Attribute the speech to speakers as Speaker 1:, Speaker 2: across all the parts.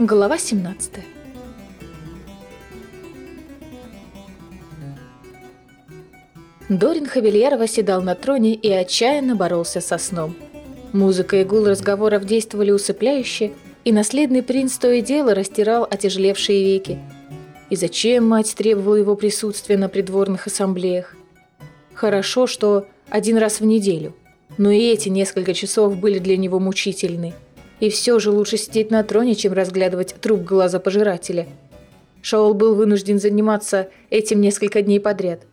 Speaker 1: Глава 17 Дорин Хавильер восседал на троне и отчаянно боролся со сном. Музыка и гул разговоров действовали усыпляюще, и наследный принц то и дело растирал отяжелевшие веки. И зачем мать требовала его присутствия на придворных ассамблеях? Хорошо, что один раз в неделю, но и эти несколько часов были для него мучительны – и все же лучше сидеть на троне, чем разглядывать труп глаза пожирателя. Шаол был вынужден заниматься этим несколько дней подряд.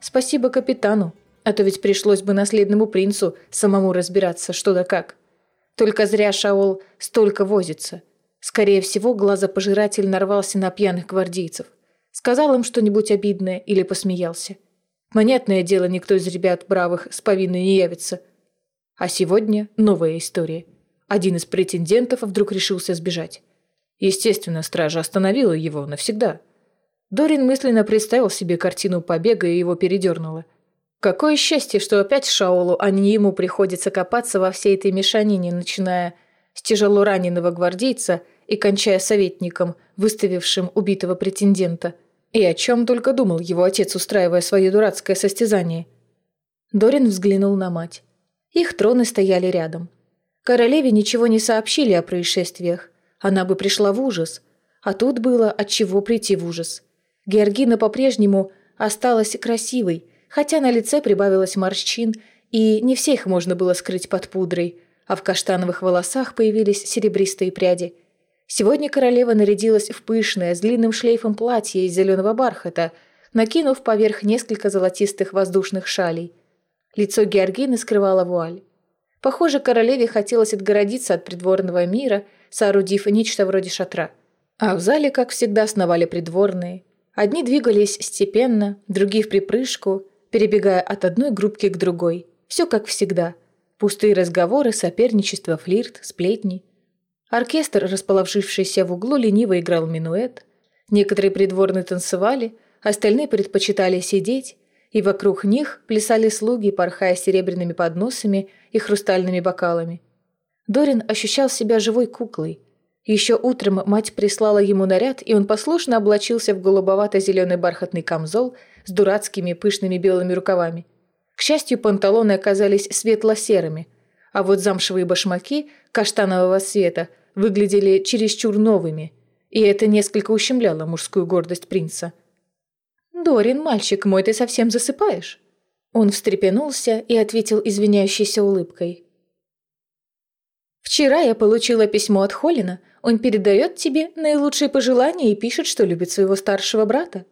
Speaker 1: Спасибо капитану, а то ведь пришлось бы наследному принцу самому разбираться, что да как. Только зря Шаол столько возится. Скорее всего, глазопожиратель нарвался на пьяных гвардейцев. Сказал им что-нибудь обидное или посмеялся. Понятное дело, никто из ребят бравых с повинной не явится. А сегодня новая история – один из претендентов вдруг решился сбежать. Естественно, стража остановила его навсегда. Дорин мысленно представил себе картину побега и его передернуло. Какое счастье, что опять Шаолу, а не ему приходится копаться во всей этой мешанине, начиная с тяжело раненого гвардейца и кончая советником, выставившим убитого претендента. И о чем только думал его отец, устраивая свое дурацкое состязание. Дорин взглянул на мать. Их троны стояли рядом – Королеве ничего не сообщили о происшествиях. Она бы пришла в ужас. А тут было от чего прийти в ужас. Георгина по-прежнему осталась красивой, хотя на лице прибавилось морщин, и не всех можно было скрыть под пудрой, а в каштановых волосах появились серебристые пряди. Сегодня королева нарядилась в пышное, с длинным шлейфом платье из зеленого бархата, накинув поверх несколько золотистых воздушных шалей. Лицо Георгины скрывала вуаль. Похоже, королеве хотелось отгородиться от придворного мира, соорудив нечто вроде шатра. А в зале, как всегда, сновали придворные. Одни двигались степенно, другие в припрыжку, перебегая от одной группки к другой. Все как всегда. Пустые разговоры, соперничество, флирт, сплетни. Оркестр, расположившийся в углу, лениво играл минуэт. Некоторые придворные танцевали, остальные предпочитали сидеть, и вокруг них плясали слуги, порхая серебряными подносами и хрустальными бокалами. Дорин ощущал себя живой куклой. Еще утром мать прислала ему наряд, и он послушно облачился в голубовато-зеленый бархатный камзол с дурацкими пышными белыми рукавами. К счастью, панталоны оказались светло-серыми, а вот замшевые башмаки каштанового цвета выглядели чересчур новыми, и это несколько ущемляло мужскую гордость принца – «Дорин, мальчик мой, ты совсем засыпаешь?» Он встрепенулся и ответил извиняющейся улыбкой. «Вчера я получила письмо от Холлина. Он передает тебе наилучшие пожелания и пишет, что любит своего старшего брата».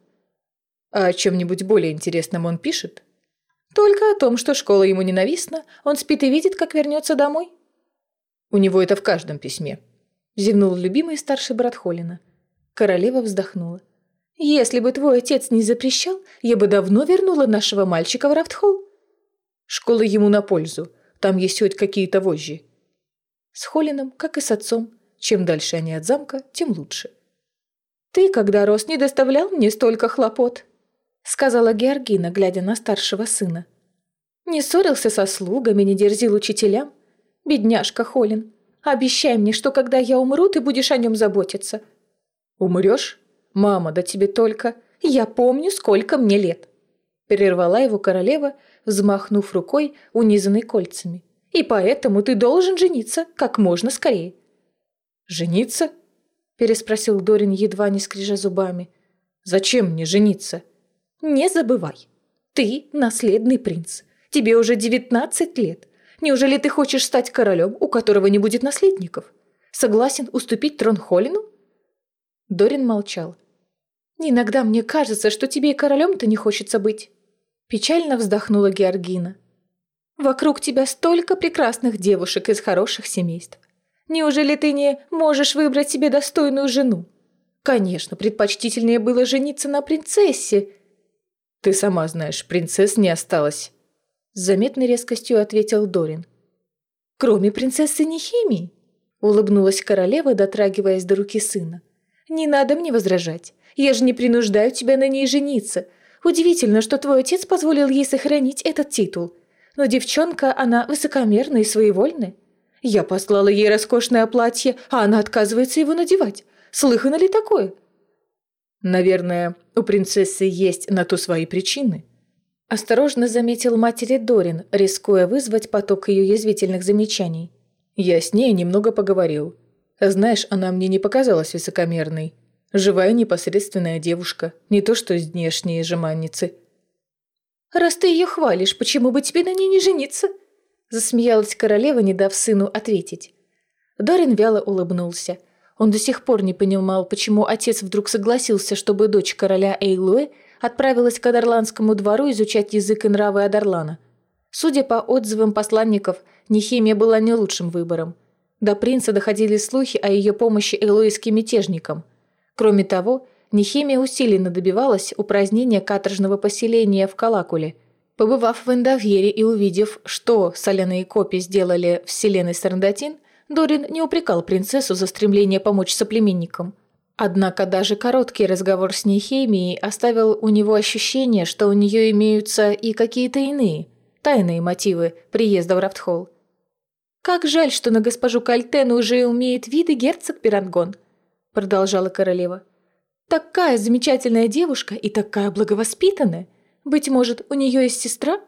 Speaker 1: «А о чем-нибудь более интересном он пишет?» «Только о том, что школа ему ненавистна, он спит и видит, как вернется домой». «У него это в каждом письме», – зевнул любимый старший брат Холлина. Королева вздохнула. Если бы твой отец не запрещал, я бы давно вернула нашего мальчика в Рафтхолл. Школа ему на пользу. Там есть хоть какие-то вожжи. С Холином, как и с отцом, чем дальше они от замка, тем лучше. «Ты, когда рос, не доставлял мне столько хлопот», — сказала Георгина, глядя на старшего сына. «Не ссорился со слугами, не дерзил учителям. Бедняжка Холин, обещай мне, что когда я умру, ты будешь о нем заботиться». «Умрешь?» «Мама, да тебе только...» «Я помню, сколько мне лет!» Перервала его королева, взмахнув рукой, унизанной кольцами. «И поэтому ты должен жениться как можно скорее». «Жениться?» переспросил Дорин, едва не скрижа зубами. «Зачем мне жениться?» «Не забывай, ты наследный принц. Тебе уже девятнадцать лет. Неужели ты хочешь стать королем, у которого не будет наследников? Согласен уступить трон Холину?» Дорин молчал. «Иногда мне кажется, что тебе и королем-то не хочется быть». Печально вздохнула Георгина. «Вокруг тебя столько прекрасных девушек из хороших семейств. Неужели ты не можешь выбрать себе достойную жену? Конечно, предпочтительнее было жениться на принцессе». «Ты сама знаешь, принцесс не осталось», — с заметной резкостью ответил Дорин. «Кроме принцессы Нехимии», — улыбнулась королева, дотрагиваясь до руки сына. «Не надо мне возражать. Я же не принуждаю тебя на ней жениться. Удивительно, что твой отец позволил ей сохранить этот титул. Но девчонка, она высокомерная и своевольная. Я послала ей роскошное платье, а она отказывается его надевать. Слыхано ли такое?»
Speaker 2: «Наверное, у принцессы есть на то свои причины»,
Speaker 1: Осторожно заметил матери Дорин, рискуя вызвать поток ее язвительных замечаний.
Speaker 2: «Я с ней немного поговорил. Знаешь, она мне не показалась высокомерной. Живая непосредственная девушка, не то что внешние жеманницы».
Speaker 1: «Раз ты ее хвалишь, почему бы тебе на ней не жениться?» Засмеялась королева, не дав сыну ответить. Дорин вяло улыбнулся. Он до сих пор не понимал, почему отец вдруг согласился, чтобы дочь короля Эйлуэ отправилась к Адарландскому двору изучать язык и нравы Адарлана. Судя по отзывам посланников, Нехимия была не лучшим выбором. До принца доходили слухи о ее помощи элуэйским мятежникам. Кроме того, Нехимия усиленно добивалась упразднения каторжного поселения в Калакуле. Побывав в Эндовьере и увидев, что соляные копии сделали вселенной Сарндатин, Дорин не упрекал принцессу за стремление помочь соплеменникам – Однако даже короткий разговор с Нехемией оставил у него ощущение, что у нее имеются и какие-то иные, тайные мотивы приезда в Рафтхолл. «Как жаль, что на госпожу Кальтену уже умеет виды герцог Пирангон», — продолжала королева. «Такая замечательная девушка и такая благовоспитанная. Быть может, у нее есть сестра?»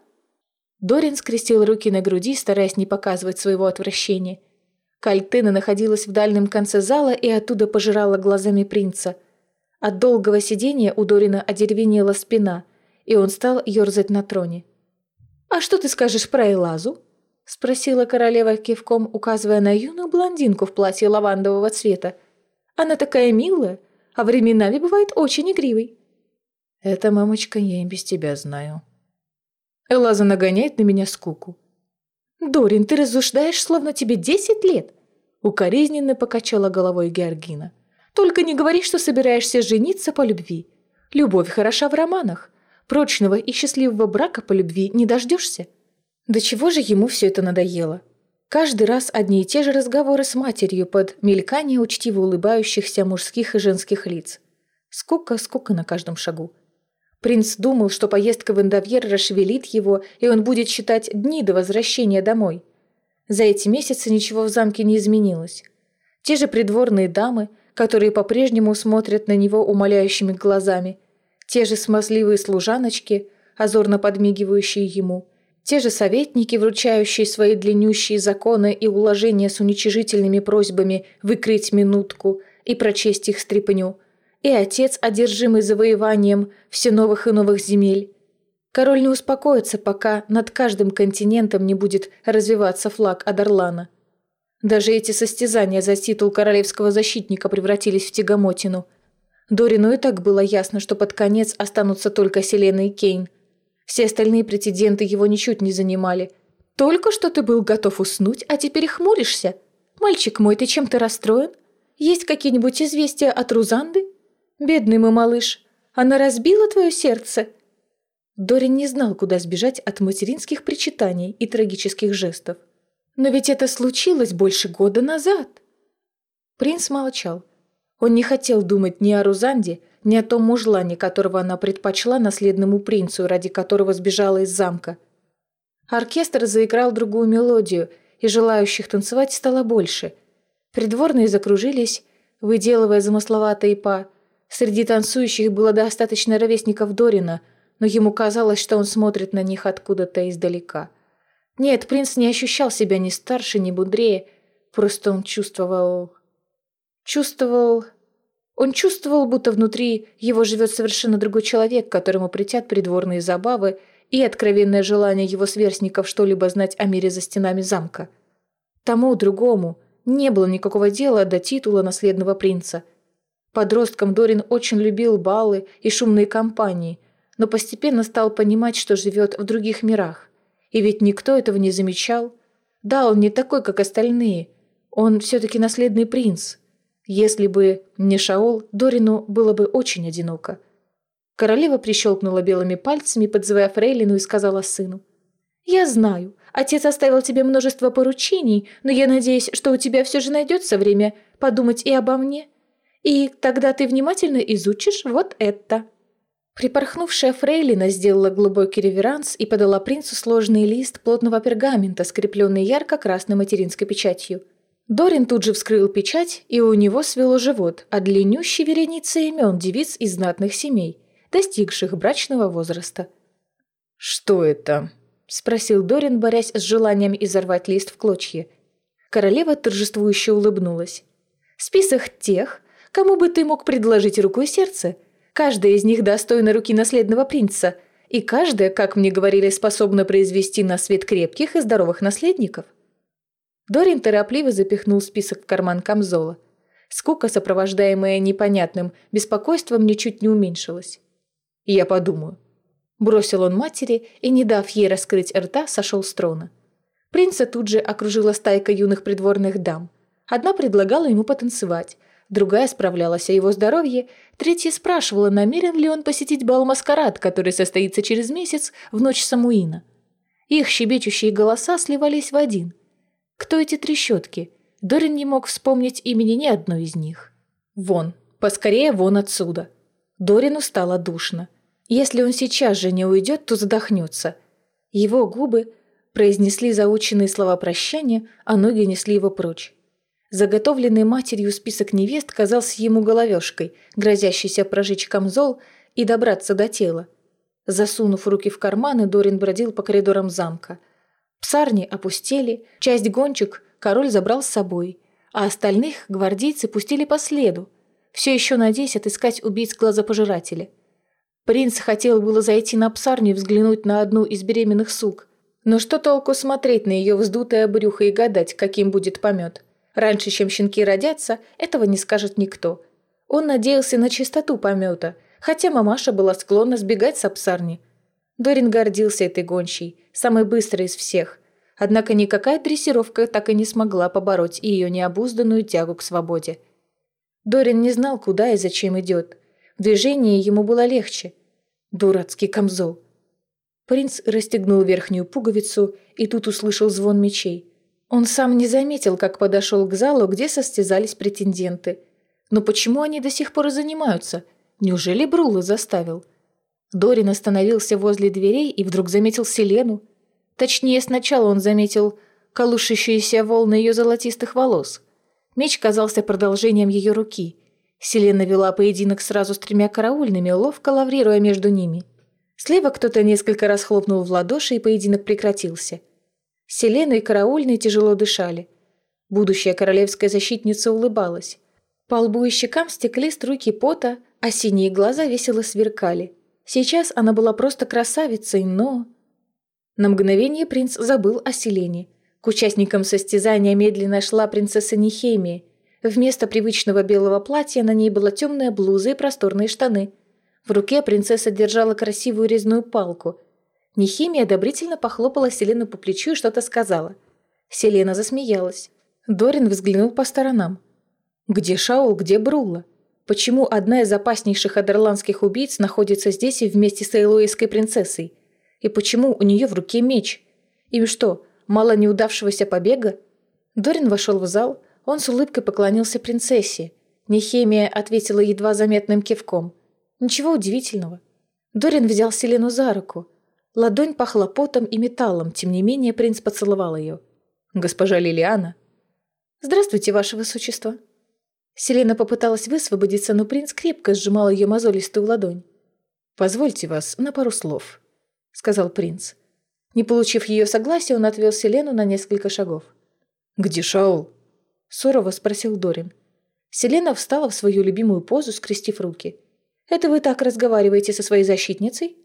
Speaker 1: Дорин скрестил руки на груди, стараясь не показывать своего отвращения — Кальтына находилась в дальнем конце зала и оттуда пожирала глазами принца. От долгого сидения у Дорина одеревенела спина, и он стал ерзать на троне. «А что ты скажешь про Элазу?» — спросила королева кивком, указывая на юную блондинку в платье лавандового цвета. «Она такая милая, а временами бывает очень игривой».
Speaker 2: «Это, мамочка, я и без тебя знаю». Элаза нагоняет на меня скуку.
Speaker 1: «Дорин, ты разушдаешь, словно тебе десять лет!» Укоризненно покачала головой Георгина. «Только не говори, что собираешься жениться по любви. Любовь хороша в романах. Прочного и счастливого брака по любви не дождешься». До чего же ему все это надоело? Каждый раз одни и те же разговоры с матерью под мелькание учтиво улыбающихся мужских и женских лиц. Скука, скука на каждом шагу. Принц думал, что поездка в Индовьер расшевелит его, и он будет считать дни до возвращения домой. За эти месяцы ничего в замке не изменилось. Те же придворные дамы, которые по-прежнему смотрят на него умоляющими глазами, те же смазливые служаночки, озорно подмигивающие ему, те же советники, вручающие свои длиннющие законы и уложения с уничижительными просьбами выкрыть минутку и прочесть их стряпню – и отец, одержимый завоеванием все новых и новых земель. Король не успокоится, пока над каждым континентом не будет развиваться флаг Адарлана. Даже эти состязания за титул королевского защитника превратились в тягомотину. Дорину и так было ясно, что под конец останутся только Селена и Кейн. Все остальные претенденты его ничуть не занимали. «Только что ты был готов уснуть, а теперь хмуришься? Мальчик мой, ты чем-то расстроен? Есть какие-нибудь известия от Рузанды?» Бедный мой малыш, она разбила твое сердце?» Дорин не знал, куда сбежать от материнских причитаний и трагических жестов. «Но ведь это случилось больше года назад!» Принц молчал. Он не хотел думать ни о Рузанде, ни о том мужлане, которого она предпочла наследному принцу, ради которого сбежала из замка. Оркестр заиграл другую мелодию, и желающих танцевать стало больше. Придворные закружились, выделывая замысловатые па, Среди танцующих было достаточно ровесников Дорина, но ему казалось, что он смотрит на них откуда-то издалека. Нет, принц не ощущал себя ни старше, ни будрее, просто он чувствовал... Чувствовал... Он чувствовал, будто внутри его живет совершенно другой человек, которому притят придворные забавы и откровенное желание его сверстников что-либо знать о мире за стенами замка. Тому другому не было никакого дела до титула наследного принца – Подростком Дорин очень любил балы и шумные компании, но постепенно стал понимать, что живет в других мирах. И ведь никто этого не замечал. Да, он не такой, как остальные. Он все-таки наследный принц. Если бы не Шаол, Дорину было бы очень одиноко. Королева прищелкнула белыми пальцами, подзывая Фрейлину, и сказала сыну. «Я знаю, отец оставил тебе множество поручений, но я надеюсь, что у тебя все же найдется время подумать и обо мне. И тогда ты внимательно изучишь вот это». Припорхнувшая фрейлина сделала глубокий реверанс и подала принцу сложный лист плотного пергамента, скрепленный ярко-красной материнской печатью. Дорин тут же вскрыл печать, и у него свело живот от длиннющей вереницы имен девиц из знатных семей, достигших брачного возраста.
Speaker 2: «Что это?» – спросил Дорин, борясь с желанием изорвать лист в клочья.
Speaker 1: Королева торжествующе улыбнулась. «Список тех, кому бы ты мог предложить руку и сердце. Каждая из них достойна руки наследного принца, и каждая, как мне говорили, способна произвести на свет крепких и здоровых наследников». Дорин торопливо запихнул список в карман камзола. Скука, сопровождаемая непонятным беспокойством, ничуть не уменьшилась. «Я подумаю». Бросил он матери и, не дав ей раскрыть рта, сошел с трона. Принца тут же окружила стайка юных придворных дам. Одна предлагала ему потанцевать, другая справлялась о его здоровье, третья спрашивала, намерен ли он посетить бал-маскарад, который состоится через месяц в ночь Самуина. Их щебечущие голоса сливались в один – кто эти трещотки? Дорин не мог вспомнить имени ни одной из них. Вон, поскорее вон отсюда. Дорину стало душно. Если он сейчас же не уйдет, то задохнется. Его губы произнесли заученные слова прощания, а ноги несли его прочь. Заготовленный матерью список невест казался ему головешкой, грозящейся прожечь камзол и добраться до тела. Засунув руки в карманы, Дорин бродил по коридорам замка – Псарни опустели, часть гончик король забрал с собой, а остальных гвардейцы пустили по следу, все еще надеясь отыскать убийц глазопожирателя. Принц хотел было зайти на псарню и взглянуть на одну из беременных сук, но что толку смотреть на ее вздутое брюхо и гадать, каким будет помет? Раньше, чем щенки родятся, этого не скажет никто. Он надеялся на чистоту помета, хотя мамаша была склонна сбегать с псарни – Дорин гордился этой гончей, самой быстрой из всех. Однако никакая дрессировка так и не смогла побороть ее необузданную тягу к свободе. Дорин не знал, куда и зачем идет. В движении ему было легче. Дурацкий камзол. Принц расстегнул верхнюю пуговицу и тут услышал звон мечей. Он сам не заметил, как подошел к залу, где состязались претенденты. Но почему они до сих пор занимаются? Неужели Брула заставил? Дорин остановился возле дверей и вдруг заметил Селену. Точнее, сначала он заметил колышущиеся волны ее золотистых волос. Меч казался продолжением ее руки. Селена вела поединок сразу с тремя караульными, ловко лаврируя между ними. Слева кто-то несколько раз хлопнул в ладоши, и поединок прекратился. Селена и караульные тяжело дышали. Будущая королевская защитница улыбалась. По лбу и щекам стекли струйки пота, а синие глаза весело сверкали – Сейчас она была просто красавицей, но... На мгновение принц забыл о Селене. К участникам состязания медленно шла принцесса Нихемия. Вместо привычного белого платья на ней была темная блуза и просторные штаны. В руке принцесса держала красивую резную палку. Нихимия одобрительно похлопала Селену по плечу и что-то сказала. Селена засмеялась. Дорин взглянул по сторонам. Где Шаул, где Брула? Почему одна из опаснейших адерландских убийц находится здесь и вместе с Эйлуэйской принцессой? И почему у нее в руке меч? Им что, мало неудавшегося побега? Дорин вошел в зал, он с улыбкой поклонился принцессе. Нехемия ответила едва заметным кивком. Ничего удивительного. Дорин взял Селену за руку. Ладонь пахла потом и металлом, тем не менее принц поцеловал ее. «Госпожа Лилиана». «Здравствуйте, ваше высочество», Селена попыталась высвободиться, но принц крепко сжимал ее мозолистую ладонь. «Позвольте вас на пару слов», — сказал принц. Не получив ее согласия, он отвел Селену на несколько шагов. «Где Шаул?» — сурово спросил Дорин. Селена встала в свою любимую позу, скрестив руки. «Это вы так разговариваете со своей защитницей?»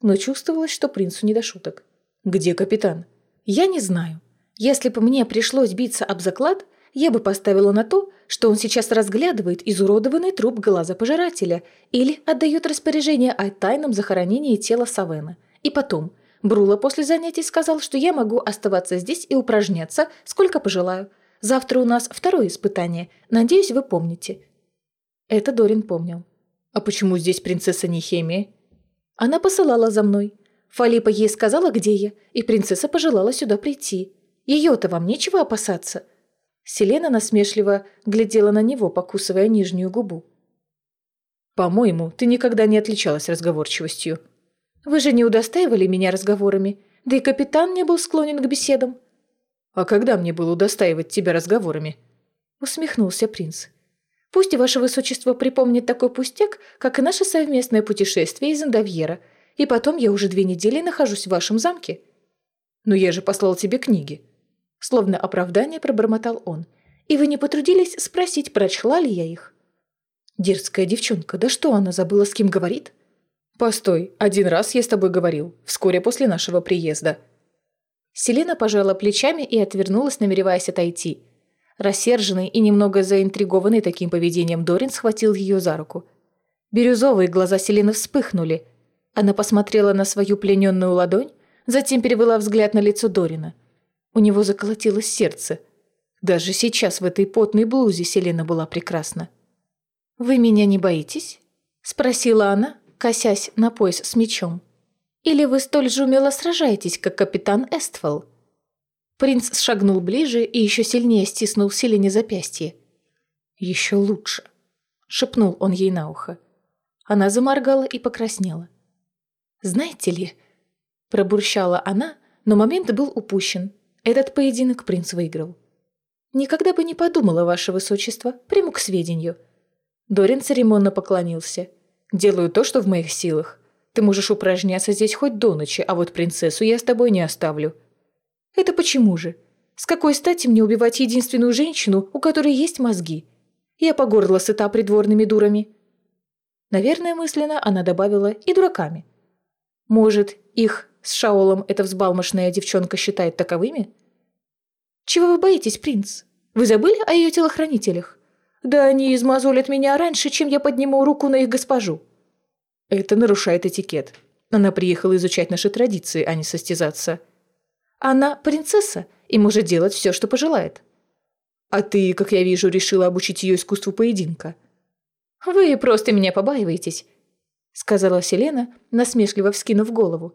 Speaker 1: Но чувствовалось, что принцу не до шуток. «Где капитан?» «Я не знаю. Если бы мне пришлось биться об заклад, я бы поставила на то, что он сейчас разглядывает изуродованный труп глаза пожирателя или отдает распоряжение о тайном захоронении тела Савена. И потом, Брула после занятий сказал, что я могу оставаться здесь и упражняться, сколько пожелаю. Завтра у нас второе испытание. Надеюсь, вы помните». Это Дорин помнил. «А почему здесь принцесса Нехемия?» «Она посылала за мной. Фалипа ей сказала, где я, и принцесса пожелала сюда прийти. Ее-то вам нечего опасаться». Селена насмешливо глядела на него, покусывая нижнюю губу. «По-моему, ты никогда не отличалась разговорчивостью». «Вы же не удостаивали меня разговорами, да и капитан не был склонен к беседам».
Speaker 2: «А когда мне было удостаивать тебя разговорами?»
Speaker 1: Усмехнулся принц. «Пусть ваше высочество припомнит такой пустяк, как и наше совместное путешествие из Индовьера, и потом я уже две недели нахожусь в вашем замке».
Speaker 2: «Но я же послал тебе книги».
Speaker 1: Словно оправдание пробормотал он. «И вы не потрудились спросить, прочла ли я их?» Дерзкая девчонка, да что она забыла, с кем говорит?
Speaker 2: «Постой, один раз я с тобой говорил, вскоре после нашего приезда».
Speaker 1: Селена пожала плечами и отвернулась, намереваясь отойти. Рассерженный и немного заинтригованный таким поведением Дорин схватил ее за руку. Бирюзовые глаза Селены вспыхнули. Она посмотрела на свою плененную ладонь, затем перевела взгляд на лицо Дорина. У него заколотилось сердце. Даже сейчас в этой потной блузе Селена была прекрасна. «Вы меня не боитесь?» – спросила она, косясь на пояс с мечом. «Или вы столь же умело сражаетесь, как капитан Эствол?» Принц шагнул ближе и еще сильнее стиснул Селине запястье. «Еще лучше», — шепнул он ей на ухо. Она заморгала и покраснела. «Знаете ли...» — пробурчала она, но момент был упущен. Этот поединок принц выиграл. «Никогда бы не подумала, ваше высочество, приму к сведению». Дорин церемонно поклонился. Делаю то, что в моих силах. Ты можешь упражняться здесь хоть до ночи, а вот принцессу я с тобой не оставлю». «Это почему же? С какой стати мне убивать единственную женщину, у которой есть мозги? Я по горло сыта придворными дурами». Наверное, мысленно она добавила «и дураками». Может, их с Шаолом эта взбалмошная девчонка считает таковыми? «Чего вы боитесь, принц? Вы забыли о ее телохранителях?» Да они измазолят меня раньше, чем я подниму руку на их госпожу.
Speaker 2: Это нарушает этикет. Она приехала изучать наши традиции, а не состязаться.
Speaker 1: Она принцесса и может делать все, что пожелает.
Speaker 2: А ты, как я вижу, решила обучить ее искусству поединка.
Speaker 1: Вы просто меня побаиваетесь, сказала Селена, насмешливо вскинув голову.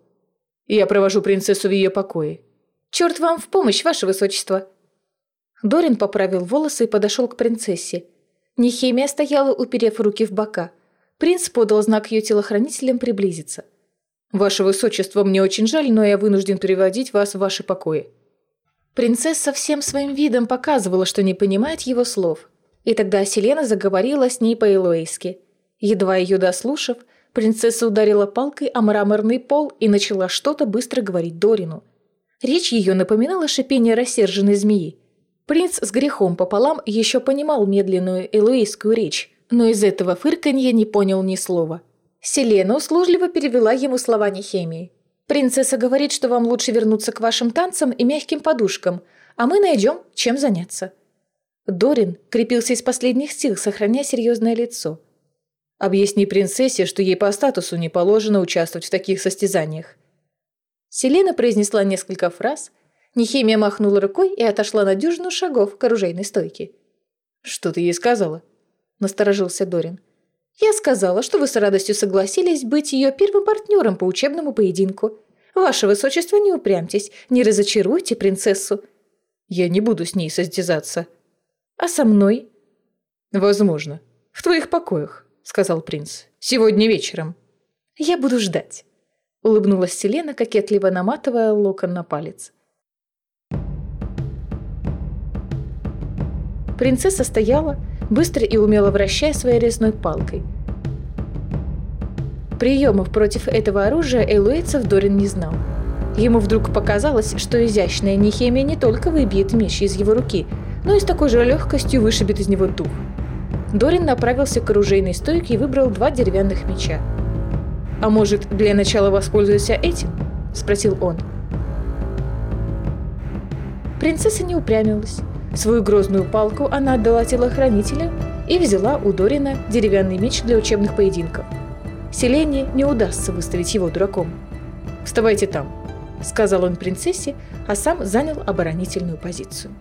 Speaker 2: Я провожу принцессу в ее покое.
Speaker 1: Черт вам в помощь, ваше высочество. Дорин поправил волосы и подошел к принцессе. Нехемия стояла, уперев руки в бока. Принц подал знак ее телохранителям приблизиться.
Speaker 2: «Ваше высочество, мне очень жаль, но я вынужден приводить вас в ваши покои».
Speaker 1: Принцесса всем своим видом показывала, что не понимает его слов. И тогда Селена заговорила с ней по-элоиски. Едва ее дослушав, принцесса ударила палкой о мраморный пол и начала что-то быстро говорить Дорину. Речь ее напоминала шипение рассерженной змеи. Принц с грехом пополам еще понимал медленную элуийскую речь, но из этого фырканья не понял ни слова. Селена услужливо перевела ему слова Нехемии. «Принцесса говорит, что вам лучше вернуться к вашим танцам и мягким подушкам, а мы найдем, чем заняться». Дорин крепился из последних сил, сохраняя серьезное лицо.
Speaker 2: «Объясни принцессе, что ей по статусу не положено участвовать в таких состязаниях».
Speaker 1: Селена произнесла несколько фраз – Нехимия махнула рукой и отошла на дюжину шагов к оружейной стойке.
Speaker 2: «Что ты ей сказала?» – насторожился Дорин.
Speaker 1: «Я сказала, что вы с радостью согласились быть ее первым партнером по учебному поединку. Ваше высочество, не упрямьтесь, не разочаруйте принцессу».
Speaker 2: «Я не буду с ней состязаться».
Speaker 1: «А со мной?»
Speaker 2: «Возможно. В твоих покоях», – сказал принц. «Сегодня вечером».
Speaker 1: «Я буду ждать», – улыбнулась Селена, кокетливо наматывая локон на палец. Принцесса стояла, быстро и умело вращая своей резной палкой. Приемов против этого оружия элуэцев Дорин не знал. Ему вдруг показалось, что изящная Нехемия не только выбьет меч из его руки, но и с такой же легкостью вышибет из него дух. Дорин направился к оружейной стойке и выбрал два деревянных меча. «А может, для начала воспользуйся этим?» – спросил он. Принцесса не упрямилась. Свою грозную палку она отдала телохранителю и взяла у Дорина деревянный меч для учебных поединков. Селене не удастся выставить его дураком. «Вставайте там», — сказал он принцессе, а сам занял оборонительную позицию.